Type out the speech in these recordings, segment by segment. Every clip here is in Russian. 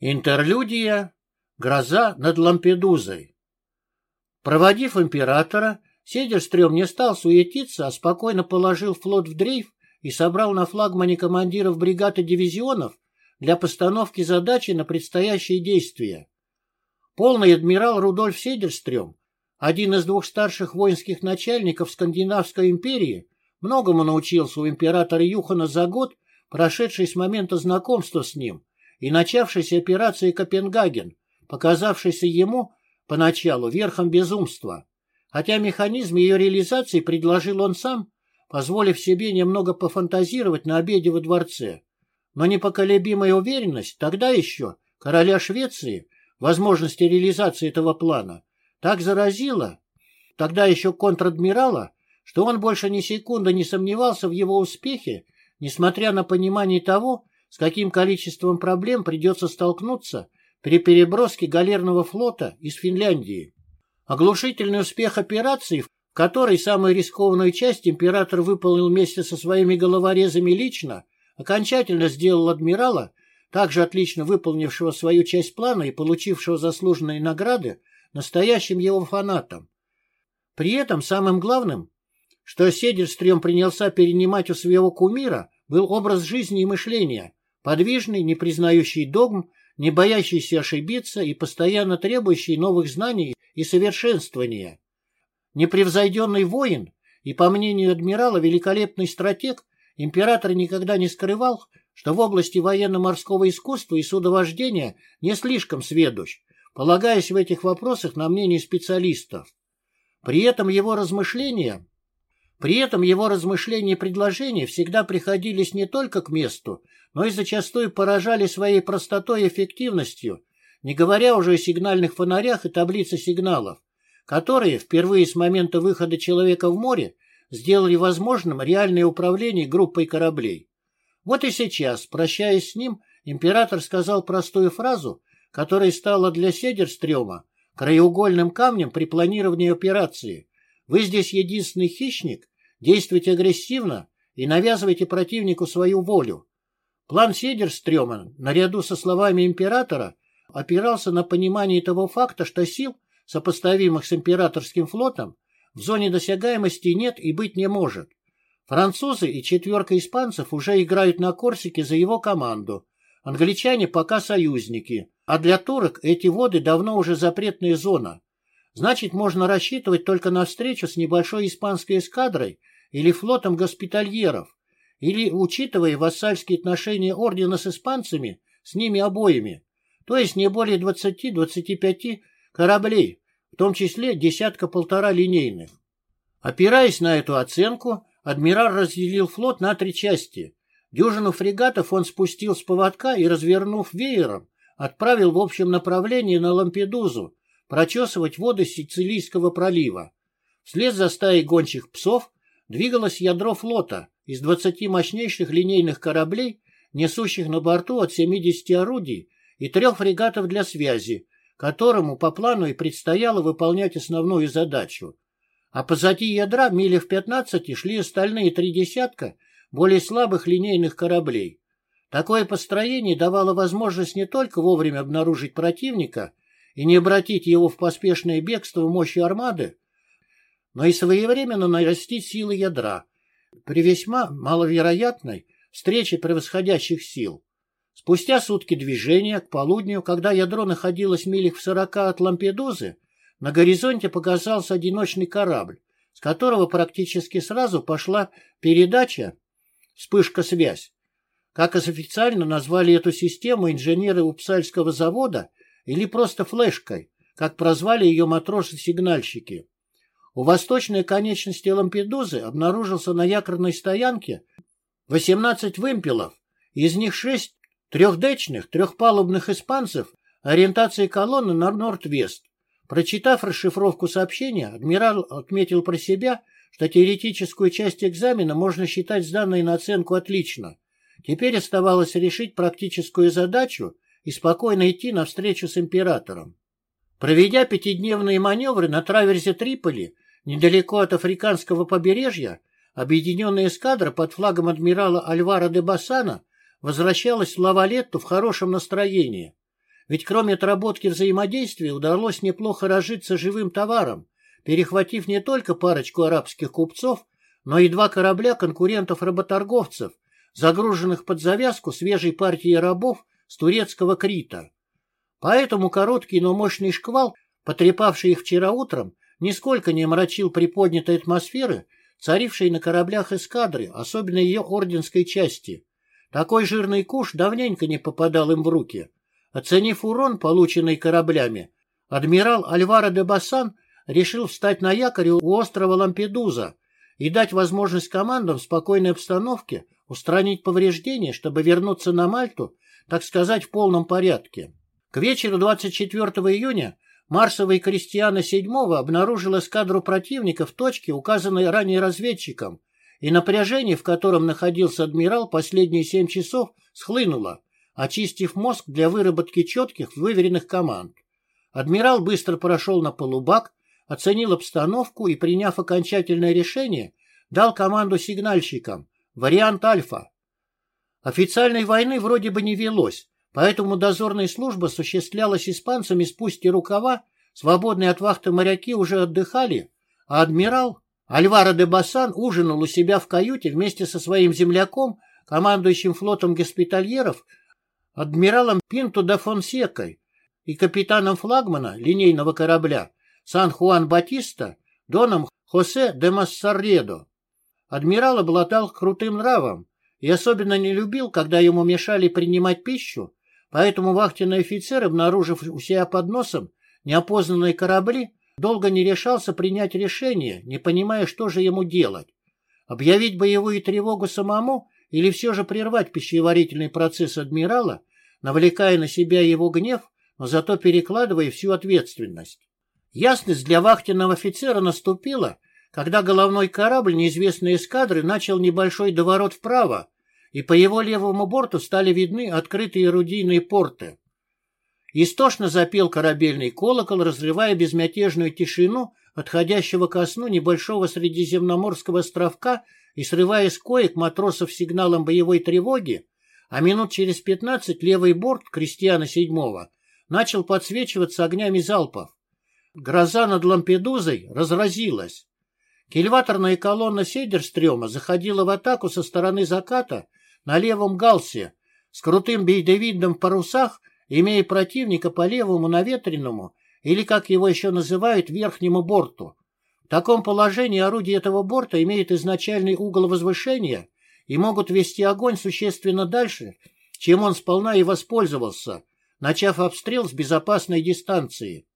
Интерлюдия. Гроза над Лампедузой. Проводив императора, Седерстрём не стал суетиться, а спокойно положил флот в дрейф и собрал на флагмане командиров бригад и дивизионов для постановки задачи на предстоящие действия. Полный адмирал Рудольф Седерстрём, один из двух старших воинских начальников Скандинавской империи, многому научился у императора Юхана за год, прошедший с момента знакомства с ним, и начавшейся операции Копенгаген, показавшейся ему поначалу верхом безумства. Хотя механизм ее реализации предложил он сам, позволив себе немного пофантазировать на обеде во дворце. Но непоколебимая уверенность тогда еще короля Швеции возможности реализации этого плана так заразила тогда еще контр-адмирала, что он больше ни секунды не сомневался в его успехе, несмотря на понимание того, с каким количеством проблем придется столкнуться при переброске галерного флота из Финляндии. Оглушительный успех операции, в которой самую рискованную часть император выполнил вместе со своими головорезами лично, окончательно сделал адмирала, также отлично выполнившего свою часть плана и получившего заслуженные награды, настоящим его фанатом. При этом самым главным, что Седерстрем принялся перенимать у своего кумира, был образ жизни и мышления, подвижный, не признающий догм, не боящийся ошибиться и постоянно требующий новых знаний и совершенствования. Непревзойденный воин и, по мнению адмирала, великолепный стратег, император никогда не скрывал, что в области военно-морского искусства и судовождения не слишком сведущ, полагаясь в этих вопросах на мнение специалистов. При этом его размышления при этом его размышления и предложения всегда приходились не только к месту, но и зачастую поражали своей простотой и эффективностью, не говоря уже о сигнальных фонарях и таблице сигналов, которые впервые с момента выхода человека в море сделали возможным реальное управление группой кораблей. Вот и сейчас, прощаясь с ним, император сказал простую фразу, которая стала для Седерстрёма краеугольным камнем при планировании операции – вы здесь единственный хищник, действуйте агрессивно и навязывайте противнику свою волю. План Седерстрёма, наряду со словами императора, опирался на понимание того факта, что сил, сопоставимых с императорским флотом, в зоне досягаемости нет и быть не может. Французы и четверка испанцев уже играют на Корсике за его команду. Англичане пока союзники, а для турок эти воды давно уже запретная зона. Значит, можно рассчитывать только на встречу с небольшой испанской эскадрой или флотом госпитальеров, или, учитывая вассальские отношения ордена с испанцами, с ними обоими, то есть не более 20-25 кораблей, в том числе десятка-полтора линейных. Опираясь на эту оценку, адмирал разделил флот на три части. Дюжину фрегатов он спустил с поводка и, развернув веером, отправил в общем направлении на Лампедузу, прочесывать воды Сицилийского пролива. Вслед за стаей гончих псов двигалось ядро флота из 20 мощнейших линейных кораблей, несущих на борту от 70 орудий и трех фрегатов для связи, которому по плану и предстояло выполнять основную задачу. А позади ядра мили в 15 шли остальные три десятка более слабых линейных кораблей. Такое построение давало возможность не только вовремя обнаружить противника – и не обратить его в поспешное бегство мощи армады, но и своевременно нарастить силы ядра при весьма маловероятной встрече превосходящих сил. Спустя сутки движения, к полудню, когда ядро находилось в милях в сорока от Лампедузы, на горизонте показался одиночный корабль, с которого практически сразу пошла передача «Вспышка-связь». Как официально назвали эту систему инженеры Упсальского завода или просто флешкой, как прозвали ее матросы-сигнальщики. У восточной конечности Лампедузы обнаружился на якорной стоянке 18 вымпелов, из них 6 трехдечных, трехпалубных испанцев ориентации колонны на Норд-Вест. Прочитав расшифровку сообщения, адмирал отметил про себя, что теоретическую часть экзамена можно считать сданной на оценку отлично. Теперь оставалось решить практическую задачу и спокойно идти навстречу с императором. Проведя пятидневные маневры на траверзе Триполи, недалеко от африканского побережья, объединенная эскадра под флагом адмирала Альвара де Бассана возвращалась в Лавалетту в хорошем настроении. ведь кроме отработки взаимодействия удалось неплохо разжиться живым товаром, перехватив не только парочку арабских купцов, но и два корабля конкурентов-работорговцев, загруженных под завязку свежей партией рабов с турецкого Крита. Поэтому короткий, но мощный шквал, потрепавший их вчера утром, нисколько не омрачил приподнятой атмосферы, царившей на кораблях эскадры, особенно ее орденской части. Такой жирный куш давненько не попадал им в руки. Оценив урон, полученный кораблями, адмирал Альваро де Бассан решил встать на якоре у острова Лампедуза и дать возможность командам в спокойной обстановке устранить повреждения, чтобы вернуться на Мальту, так сказать, в полном порядке. К вечеру 24 июня Марсовый крестьяна 7 обнаружил эскадру противника в точке, указанной ранее разведчиком, и напряжение, в котором находился адмирал последние семь часов, схлынуло, очистив мозг для выработки четких, выверенных команд. Адмирал быстро прошел на полубак, оценил обстановку и, приняв окончательное решение, дал команду сигнальщикам «Вариант Альфа». Официальной войны вроде бы не велось, Поэтому дозорная служба осуществлялась испанцами спустя рукава, свободные от вахты моряки уже отдыхали, а адмирал Альваро де Бассан ужинал у себя в каюте вместе со своим земляком, командующим флотом госпитальеров, адмиралом Пинто де Фонсекой и капитаном флагмана линейного корабля Сан-Хуан Батиста Доном Хосе де Массарредо. Адмирал обладал крутым нравом и особенно не любил, когда ему мешали принимать пищу, Поэтому вахтенный офицер, обнаружив у себя под носом неопознанные корабли, долго не решался принять решение, не понимая, что же ему делать. Объявить боевую тревогу самому или все же прервать пищеварительный процесс адмирала, навлекая на себя его гнев, но зато перекладывая всю ответственность. Ясность для вахтенного офицера наступила, когда головной корабль неизвестной эскадры начал небольшой доворот вправо, и по его левому борту стали видны открытые орудийные порты. Истошно запел корабельный колокол, разрывая безмятежную тишину отходящего ко сну небольшого средиземноморского островка и срывая с коек матросов сигналом боевой тревоги, а минут через пятнадцать левый борт Кристиана седьмого начал подсвечиваться огнями залпов. Гроза над Лампедузой разразилась. Кильваторная колонна Седерстрема заходила в атаку со стороны заката на левом галсе, с крутым бейдевидом в парусах, имея противника по левому наветренному, или, как его еще называют, верхнему борту. В таком положении орудия этого борта имеют изначальный угол возвышения и могут вести огонь существенно дальше, чем он сполна и воспользовался, начав обстрел с безопасной дистанции.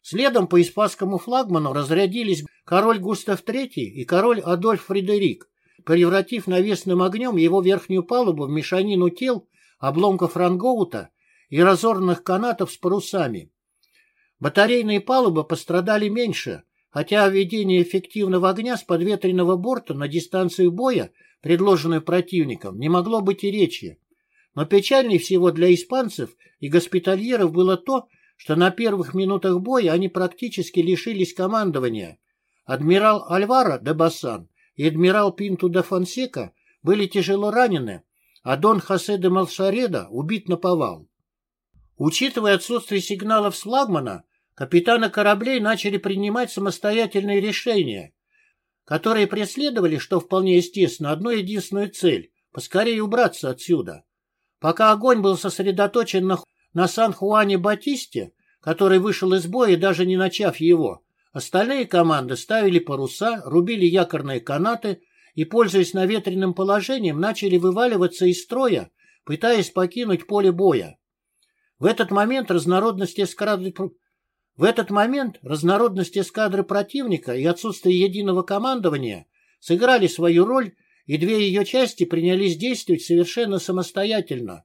Следом по испанскому флагману разрядились король Густав III и король Адольф Фредерик, превратив навесным огнем его верхнюю палубу в мешанину тел, обломков рангоута и разорванных канатов с парусами. Батарейные палубы пострадали меньше, хотя о ведении эффективного огня с подветренного борта на дистанцию боя, предложенную противником, не могло быть и речи. Но печальней всего для испанцев и госпитальеров было то, что на первых минутах боя они практически лишились командования. Адмирал Альваро де Бассан и адмирал Пинту де Фонсека были тяжело ранены, а Дон Хосе де Малшареда убит на повал. Учитывая отсутствие сигналов с флагмана, капитаны кораблей начали принимать самостоятельные решения, которые преследовали, что вполне естественно, одну единственную цель – поскорее убраться отсюда. Пока огонь был сосредоточен на, на Сан-Хуане Батисте, который вышел из боя, даже не начав его, Остальные команды ставили паруса, рубили якорные канаты и, пользуясь наветренным положением, начали вываливаться из строя, пытаясь покинуть поле боя. В этот момент разнородность эскадры... В этот момент разнородность эскадры противника и отсутствие единого командования сыграли свою роль, и две ее части принялись действовать совершенно самостоятельно.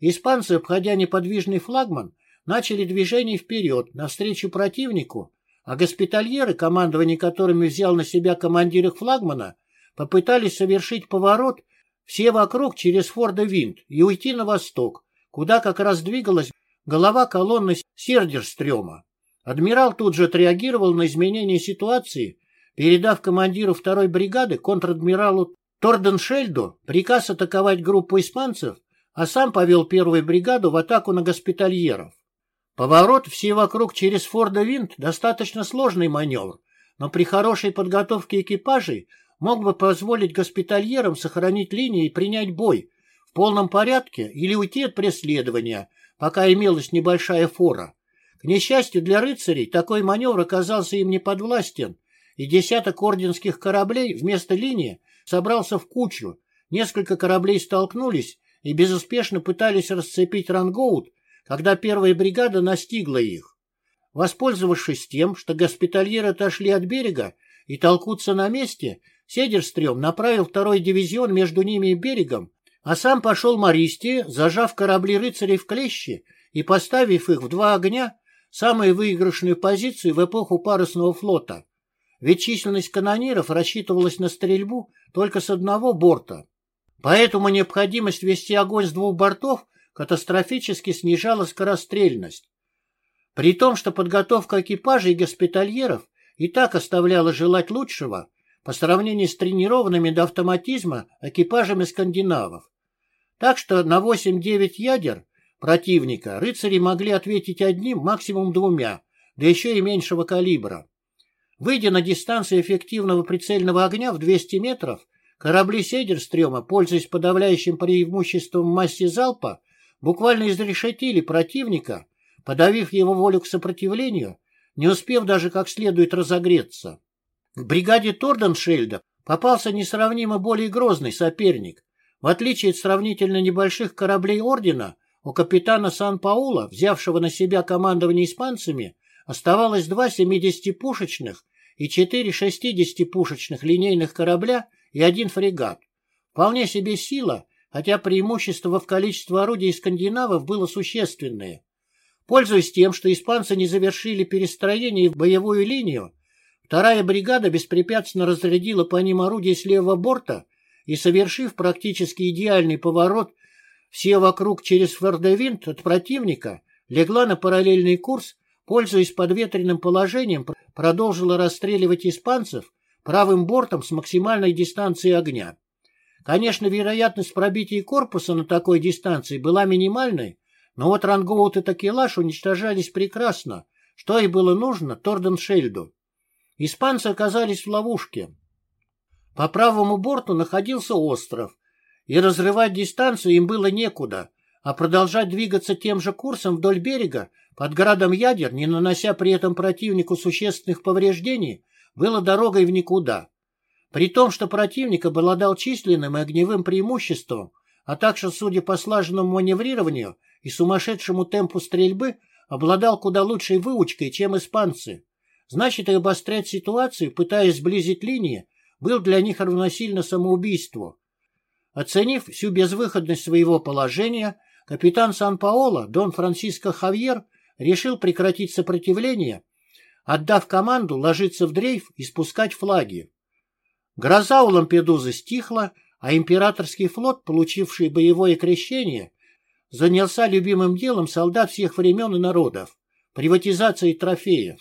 Испанцы, обходя неподвижный флагман, начали движение вперед, навстречу противнику, а госпитальеры, командование которыми взял на себя командир их флагмана, попытались совершить поворот все вокруг через Форда Винт и уйти на восток, куда как раз двигалась голова колонны Сердерстрема. Адмирал тут же отреагировал на изменение ситуации, передав командиру второй бригады контр-адмиралу Торденшельду приказ атаковать группу испанцев, а сам повел первую бригаду в атаку на госпитальеров. Поворот все вокруг через Форда Винт достаточно сложный маневр, но при хорошей подготовке экипажей мог бы позволить госпитальерам сохранить линии и принять бой в полном порядке или уйти от преследования, пока имелась небольшая фора. К несчастью для рыцарей, такой маневр оказался им не подвластен, и десяток орденских кораблей вместо линии собрался в кучу, несколько кораблей столкнулись и безуспешно пытались расцепить рангоут, когда первая бригада настигла их. Воспользовавшись тем, что госпитальеры отошли от берега и толкутся на месте, Седерстрём направил второй дивизион между ними и берегом, а сам пошел Мористи, зажав корабли рыцарей в клещи и поставив их в два огня, самую выигрышную позицию в эпоху парусного флота. Ведь численность канониров рассчитывалась на стрельбу только с одного борта. Поэтому необходимость вести огонь с двух бортов катастрофически снижала скорострельность. При том, что подготовка экипажей и госпитальеров и так оставляла желать лучшего по сравнению с тренированными до автоматизма экипажами скандинавов. Так что на 8-9 ядер противника рыцари могли ответить одним, максимум двумя, да еще и меньшего калибра. Выйдя на дистанцию эффективного прицельного огня в 200 метров, корабли Седерстрема, пользуясь подавляющим преимуществом в массе залпа, буквально изрешетили противника, подавив его волю к сопротивлению, не успев даже как следует разогреться. В бригаде Торденшельда попался несравнимо более грозный соперник. В отличие от сравнительно небольших кораблей Ордена, у капитана Сан-Паула, взявшего на себя командование испанцами, оставалось два 70-пушечных и четыре 60-пушечных линейных корабля и один фрегат. Вполне себе сила, хотя преимущество в количестве орудий скандинавов было существенное. Пользуясь тем, что испанцы не завершили перестроение в боевую линию, вторая бригада беспрепятственно разрядила по ним орудия с левого борта и, совершив практически идеальный поворот все вокруг через фордевинт от противника, легла на параллельный курс пользуясь подветренным положением, продолжила расстреливать испанцев правым бортом с максимальной дистанцией огня. Конечно, вероятность пробития корпуса на такой дистанции была минимальной, но вот рангоут и такелаж уничтожались прекрасно, что и было нужно Торденшельду. Испанцы оказались в ловушке. По правому борту находился остров, и разрывать дистанцию им было некуда, а продолжать двигаться тем же курсом вдоль берега под градом ядер, не нанося при этом противнику существенных повреждений, было дорогой в никуда. При том, что противник обладал численным и огневым преимуществом, а также, судя по слаженному маневрированию и сумасшедшему темпу стрельбы, обладал куда лучшей выучкой, чем испанцы. Значит, и обострять ситуацию, пытаясь сблизить линии, был для них равносильно самоубийству. Оценив всю безвыходность своего положения, капитан Сан-Паоло, Дон Франциско Хавьер, решил прекратить сопротивление, отдав команду ложиться в дрейф и спускать флаги. Гроза у Лампедузы стихла, а императорский флот, получивший боевое крещение, занялся любимым делом солдат всех времен и народов – приватизацией трофеев.